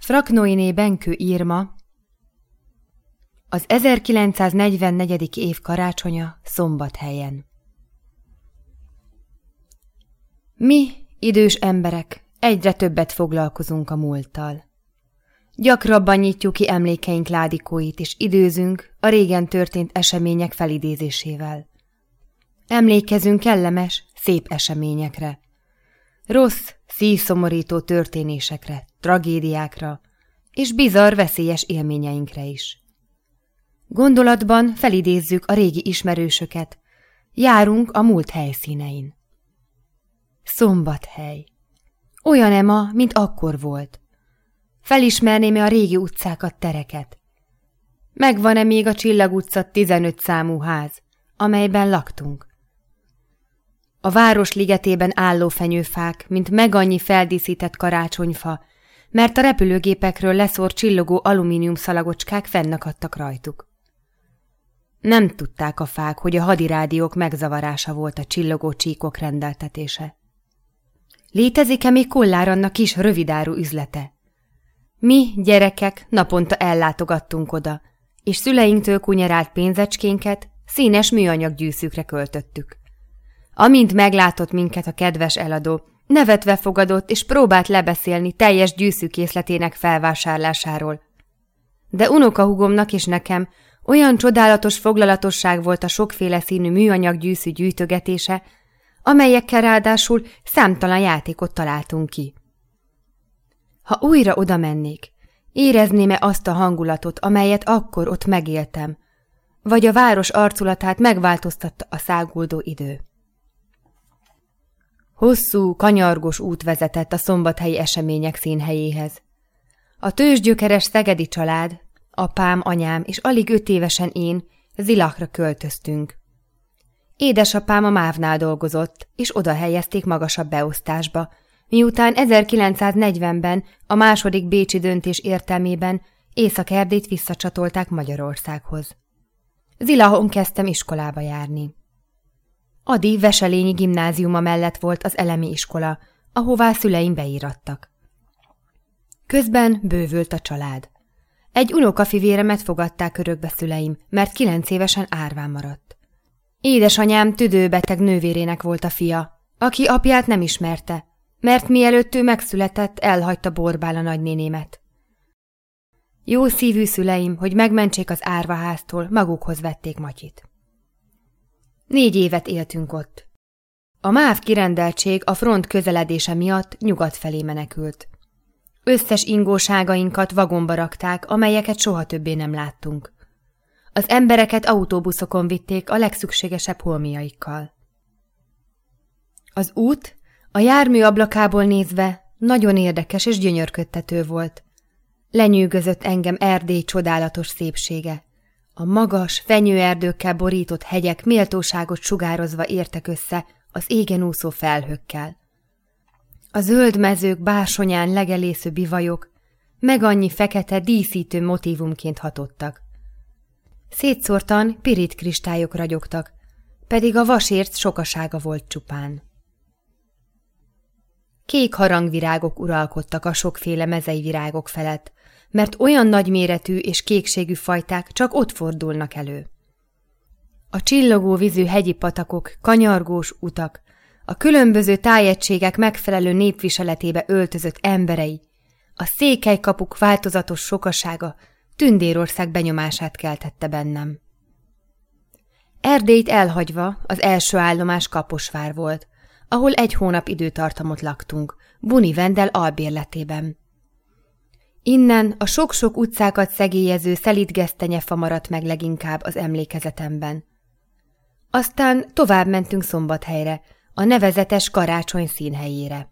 Fraknoiné Benkő írma Az 1944. év karácsonya szombathelyen Mi, idős emberek, egyre többet foglalkozunk a múlttal. Gyakrabban nyitjuk ki emlékeink ládikóit, és időzünk a régen történt események felidézésével. Emlékezünk kellemes, szép eseményekre. Rossz, szívszomorító történésekre, tragédiákra és bizarr, veszélyes élményeinkre is. Gondolatban felidézzük a régi ismerősöket, járunk a múlt helyszínein. Szombathely. Olyan-e ma, mint akkor volt? Felismerném-e a régi utcákat, tereket? Megvan-e még a Csillag utca 15 számú ház, amelyben laktunk? A város ligetében álló fenyőfák, mint megannyi feldíszített karácsonyfa, mert a repülőgépekről leszórt csillogó alumínium szalagocskák fennakadtak rajtuk. Nem tudták a fák, hogy a hadirádiók megzavarása volt a csillogó csíkok rendeltetése. Létezik-e még Kollárannak kis rövidáru üzlete? Mi, gyerekek, naponta ellátogattunk oda, és szüleinktől kunyerált pénzecskénket színes műanyag gyűszűkre költöttük. Amint meglátott minket a kedves eladó, nevetve fogadott és próbált lebeszélni teljes gyűszűkészletének felvásárlásáról. De unokahugomnak és nekem olyan csodálatos foglalatosság volt a sokféle színű műanyag gyűszű gyűjtögetése, amelyekkel ráadásul számtalan játékot találtunk ki. Ha újra oda mennék, érezném-e azt a hangulatot, amelyet akkor ott megéltem, vagy a város arculatát megváltoztatta a száguldó idő. Hosszú, kanyargos út vezetett a szombathelyi események színhelyéhez. A tőzsgyökeres szegedi család, apám, anyám és alig öt évesen én Zilachra költöztünk. Édesapám a mávnál dolgozott, és oda helyezték magasabb beosztásba, miután 1940-ben a második bécsi döntés értelmében Észak-Erdét visszacsatolták Magyarországhoz. Zilahon kezdtem iskolába járni. Adi Veselényi gimnáziuma mellett volt az elemi iskola, ahová szüleim beírattak. Közben bővült a család. Egy unokafivéremet fogadták örökbe szüleim, mert kilenc évesen árván maradt. Édesanyám tüdőbeteg nővérének volt a fia, aki apját nem ismerte, mert mielőtt ő megszületett, elhagyta borbál a nagynénémet. Jó szívű szüleim, hogy megmentsék az árvaháztól, magukhoz vették Matyit. Négy évet éltünk ott. A MÁV kirendeltség a front közeledése miatt nyugat felé menekült. Összes ingóságainkat vagomba rakták, amelyeket soha többé nem láttunk. Az embereket autóbuszokon vitték a legszükségesebb holmiaikkal. Az út a jármű ablakából nézve nagyon érdekes és gyönyörködtető volt. Lenyűgözött engem Erdély csodálatos szépsége. A magas, fenyőerdőkkel borított hegyek méltóságot sugározva értek össze az égen úszó felhőkkel. A zöld mezők bársonyán legelésző bivajok meg annyi fekete díszítő motívumként hatottak. Szétszórtan pirit kristályok ragyogtak, pedig a vasért sokasága volt csupán. Kék harangvirágok uralkodtak a sokféle mezei virágok felett, mert olyan nagyméretű és kékségű fajták csak ott fordulnak elő. A csillogó vízű hegyi patakok, kanyargós utak, a különböző tájegységek megfelelő népviseletébe öltözött emberei, a székelykapuk változatos sokasága Tündérország benyomását keltette bennem. Erdélyt elhagyva az első állomás Kaposvár volt, ahol egy hónap időtartamot laktunk, Buni Vendel albérletében. Innen a sok-sok utcákat szegélyező szelidgesztenyefa maradt meg leginkább az emlékezetemben. Aztán tovább mentünk Szombathelyre, a nevezetes karácsony színhelyére.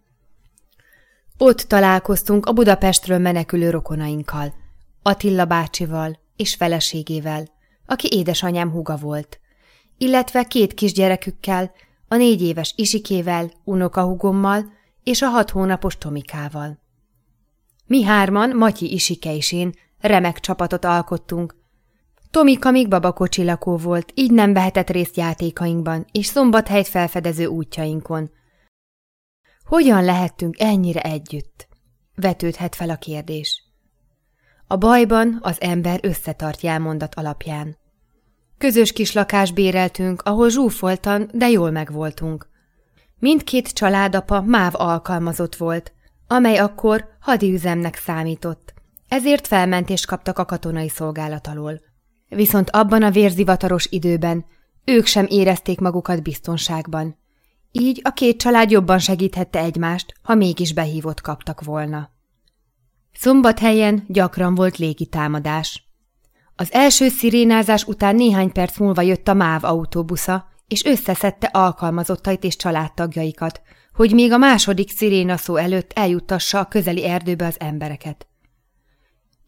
Ott találkoztunk a Budapestről menekülő rokonainkkal, Attila bácsival és feleségével, aki édesanyám húga volt, illetve két kisgyerekükkel, a négy éves Isikével, unokahugommal és a hat hónapos Tomikával. Mi hárman, Matyi Isike és én, remek csapatot alkottunk. Tomika még babakocsilakó volt, így nem vehetett részt játékainkban és szombathelyt felfedező útjainkon. Hogyan lehettünk ennyire együtt? Vetődhet fel a kérdés. A bajban az ember összetart jelmondat alapján. Közös kis lakást béreltünk, ahol zsúfoltan, de jól megvoltunk. Mindkét családapa máv alkalmazott volt, amely akkor hadiüzemnek számított, ezért felmentést kaptak a katonai szolgálat alól. Viszont abban a vérzivataros időben ők sem érezték magukat biztonságban. Így a két család jobban segíthette egymást, ha mégis behívott kaptak volna. Szombathelyen gyakran volt légitámadás. Az első szirénázás után néhány perc múlva jött a MÁV autóbusza, és összeszedte alkalmazottait és családtagjaikat, hogy még a második sziréna szó előtt eljuttassa a közeli erdőbe az embereket.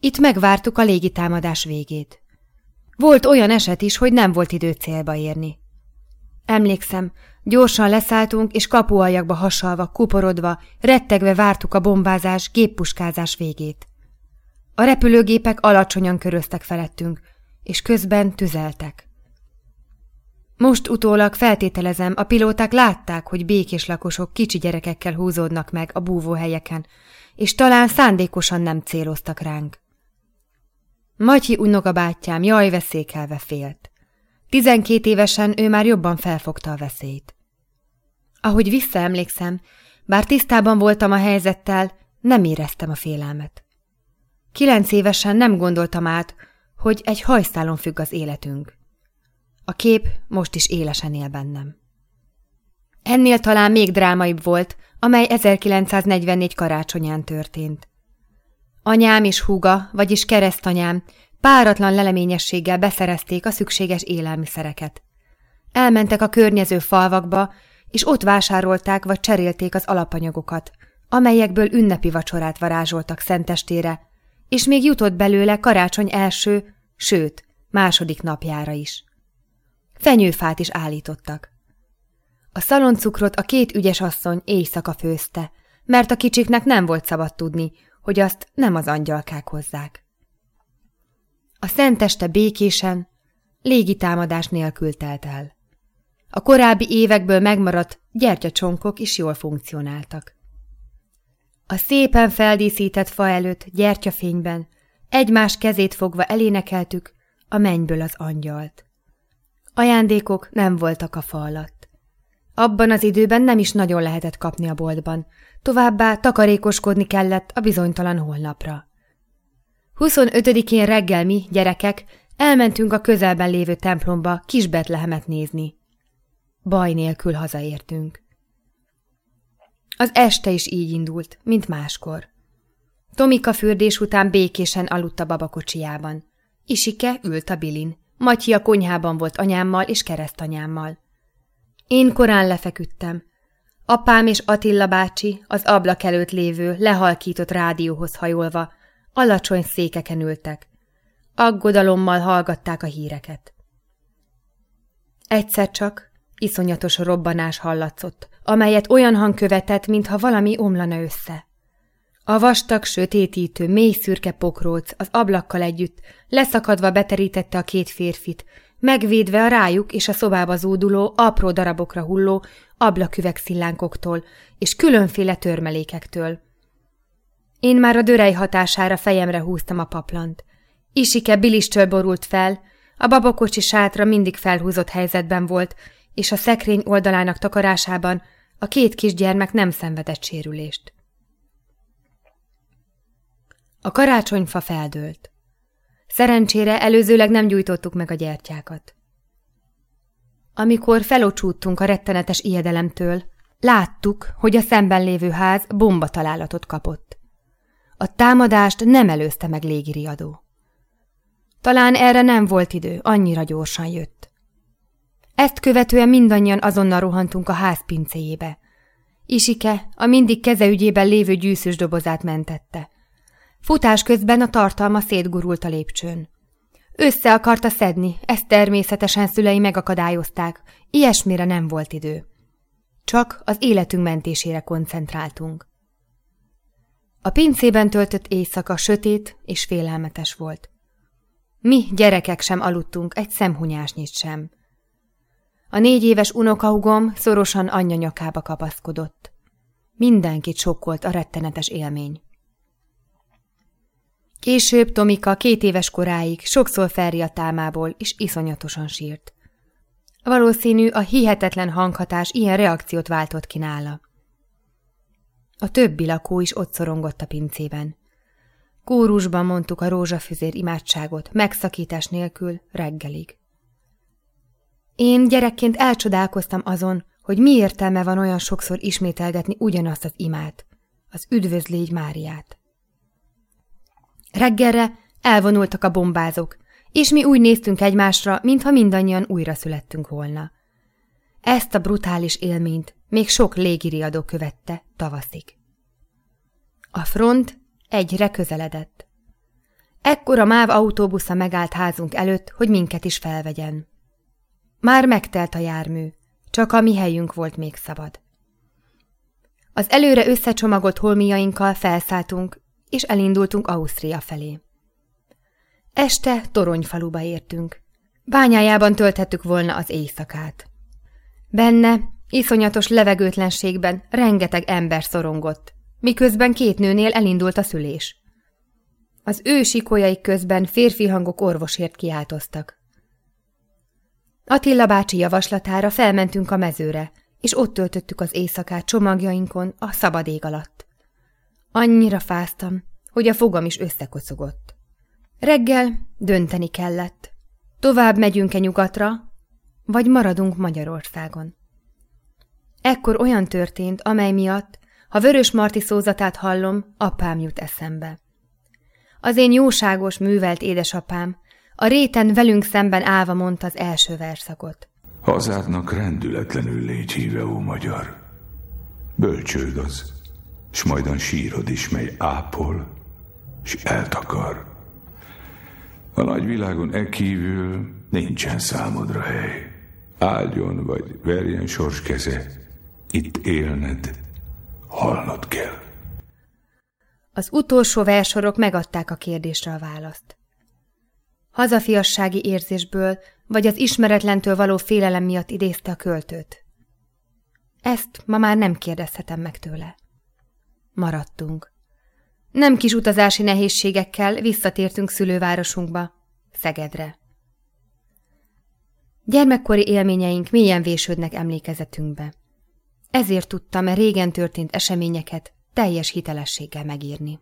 Itt megvártuk a légitámadás végét. Volt olyan eset is, hogy nem volt idő célba érni. Emlékszem, gyorsan leszálltunk, és kapualjakba hasalva, kuporodva, rettegve vártuk a bombázás, géppuskázás végét. A repülőgépek alacsonyan köröztek felettünk, és közben tüzeltek. Most utólag feltételezem, a pilóták látták, hogy békés lakosok kicsi gyerekekkel húzódnak meg a búvóhelyeken, és talán szándékosan nem céloztak ránk. Matyi unokabátyám jaj veszékelve félt. Tizenkét évesen ő már jobban felfogta a veszélyt. Ahogy visszaemlékszem, bár tisztában voltam a helyzettel, nem éreztem a félelmet. Kilenc évesen nem gondoltam át, hogy egy hajszálon függ az életünk. A kép most is élesen él bennem. Ennél talán még drámaibb volt, amely 1944 karácsonyán történt. Anyám és húga, vagyis keresztanyám páratlan leleményességgel beszerezték a szükséges élelmiszereket. Elmentek a környező falvakba, és ott vásárolták vagy cserélték az alapanyagokat, amelyekből ünnepi vacsorát varázsoltak szentestére, és még jutott belőle karácsony első, sőt, második napjára is. Fenyőfát is állítottak. A szaloncukrot a két ügyes asszony éjszaka főzte, mert a kicsiknek nem volt szabad tudni, hogy azt nem az angyalkák hozzák. A szenteste békésen, légitámadás nélkül telt el. A korábbi évekből megmaradt gyertyacsonkok is jól funkcionáltak. A szépen feldíszített fa előtt gyertyafényben egymás kezét fogva elénekeltük a mennyből az angyalt. Ajándékok nem voltak a fa alatt. Abban az időben nem is nagyon lehetett kapni a boltban, továbbá takarékoskodni kellett a bizonytalan holnapra. 25-én reggel mi, gyerekek, elmentünk a közelben lévő templomba kis Betlehemet nézni. Baj nélkül hazaértünk. Az este is így indult, mint máskor. Tomika fürdés után békésen aludt a babakocsiában. Isike ült a bilin. Matyi a konyhában volt anyámmal és keresztanyámmal. Én korán lefeküdtem. Apám és Attila bácsi az ablak előtt lévő, lehalkított rádióhoz hajolva, alacsony székeken ültek. Aggodalommal hallgatták a híreket. Egyszer csak iszonyatos robbanás hallatszott, amelyet olyan hang követett, mintha valami omlana össze. A vastag, sötétítő, mély szürke pokróc az ablakkal együtt leszakadva beterítette a két férfit, megvédve a rájuk és a szobába zúduló, apró darabokra hulló ablaküvegszillánkoktól és különféle törmelékektől. Én már a dörej hatására fejemre húztam a paplant. Isike bilistől borult fel, a babakocsi sátra mindig felhúzott helyzetben volt, és a szekrény oldalának takarásában a két kisgyermek nem szenvedett sérülést. A karácsonyfa feldőlt. Szerencsére előzőleg nem gyújtottuk meg a gyertyákat. Amikor felocsúttunk a rettenetes ijedelemtől, láttuk, hogy a szemben lévő ház bomba találatot kapott. A támadást nem előzte meg légiriadó. Talán erre nem volt idő, annyira gyorsan jött. Ezt követően mindannyian azonnal rohantunk a ház pincéjébe. Isike a mindig kezeügyében lévő gyűszös dobozát mentette. Futás közben a tartalma szétgurult a lépcsőn. Össze akarta szedni, ezt természetesen szülei megakadályozták, ilyesmire nem volt idő. Csak az életünk mentésére koncentráltunk. A pincében töltött éjszaka sötét és félelmetes volt. Mi gyerekek sem aludtunk egy szemhunyásnyit sem. A négy éves unokahugom szorosan anyja nyakába kapaszkodott. Mindenkit sokkolt a rettenetes élmény. Később Tomika két éves koráig sokszor felriadt álmából, és iszonyatosan sírt. Valószínű, a hihetetlen hanghatás ilyen reakciót váltott ki nála. A többi lakó is ott szorongott a pincében. Kórusban mondtuk a rózsafüzér imádságot, megszakítás nélkül reggelig. Én gyerekként elcsodálkoztam azon, hogy mi értelme van olyan sokszor ismételgetni ugyanazt az imát, az üdvözlégy Máriát. Reggelre elvonultak a bombázók, és mi úgy néztünk egymásra, mintha mindannyian újra születtünk volna. Ezt a brutális élményt még sok légiriadó követte tavaszig. A front egyre közeledett. Ekkor a MÁV autóbusza megállt házunk előtt, hogy minket is felvegyen. Már megtelt a jármű, csak a mi helyünk volt még szabad. Az előre összecsomagolt holmiainkkal felszálltunk, és elindultunk Ausztria felé. Este Toronyfaluba értünk. Bányájában tölthettük volna az éjszakát. Benne, iszonyatos levegőtlenségben rengeteg ember szorongott, miközben két nőnél elindult a szülés. Az ő sikolyaik közben férfi hangok orvosért kiáltoztak. Attila bácsi javaslatára felmentünk a mezőre, és ott töltöttük az éjszakát csomagjainkon a szabad ég alatt. Annyira fáztam, hogy a fogam is összekocogott. Reggel dönteni kellett. Tovább megyünk-e nyugatra, vagy maradunk Magyarországon. Ekkor olyan történt, amely miatt, ha Vörös Marti szózatát hallom, apám jut eszembe. Az én jóságos, művelt édesapám a réten velünk szemben állva mondta az első verszakot. Hazádnak rendületlenül légy híve, ó magyar. Bölcsőd az, s majdan sírod is, mely ápol, s eltakar. A nagy világon e kívül nincsen számodra hely. Áldjon vagy verjen sors keze, itt élned, halnod kell. Az utolsó versorok megadták a kérdésre a választ. Hazafiassági érzésből, vagy az ismeretlentől való félelem miatt idézte a költőt. Ezt ma már nem kérdezhetem meg tőle. Maradtunk. Nem kis utazási nehézségekkel visszatértünk szülővárosunkba, Szegedre. Gyermekkori élményeink mélyen vésődnek emlékezetünkbe. Ezért tudtam e régen történt eseményeket teljes hitelességgel megírni.